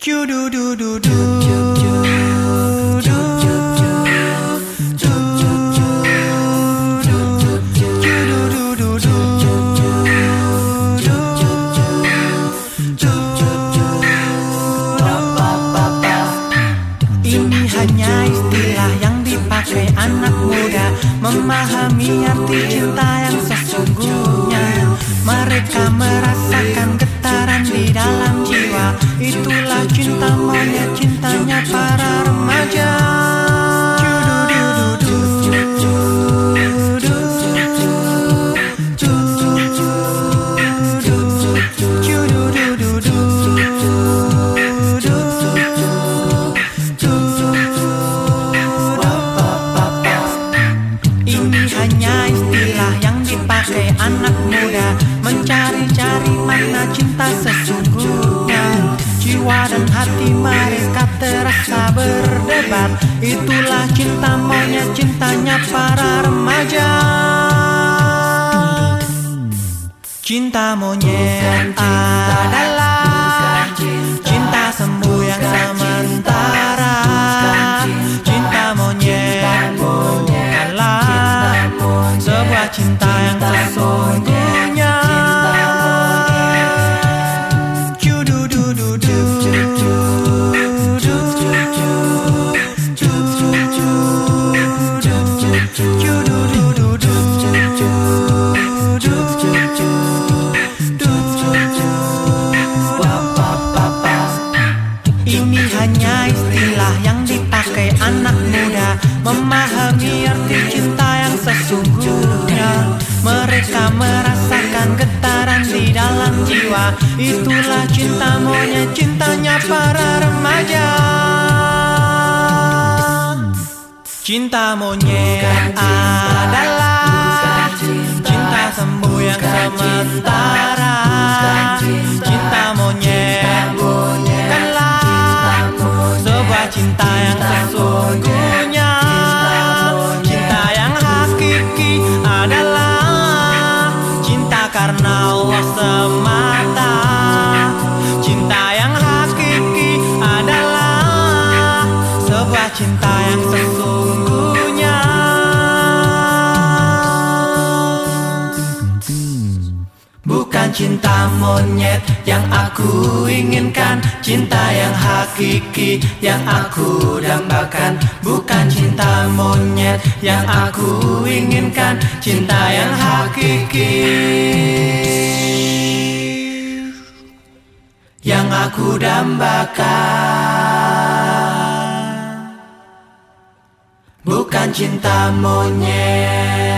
Ini hanya istilah yang dipakai anak muda. Memahami arti cinta yang sesungguhnya cinta monyet cintanya para remaja. Ini hanya istilah yang dipakai anak muda Mencari-cari makna cinta Jiwa dan hati mereka terasa berdebat. Itulah cinta monyet cintanya para remaja. Cinta monyet adalah Cinta semu yang sementara. Cinta monyet bukanlah Sebuah cinta yang sesungguhnya Ini hanya istilah yang dipakai anak muda Memahami arti cinta yang sesungguhnya. Mereka merasakan getaran di dalam jiwa. Itulah cinta monyet cintanya para remaja. Cinta monyet adalah Cinta. sembuh yang sementara. Cinta monyet bukanlah Sebuah cinta yang sesungguhnya karena Allah semata. Cinta yang hakiki adalah Sebuah cinta yang sesungguhnya. Bukan cinta monyet yang aku inginkan Cinta yang hakiki yang aku dambakan. Bukan cinta monyet yang aku inginkan Cinta yang hakiki aku dambakan. Bukan cinta monyet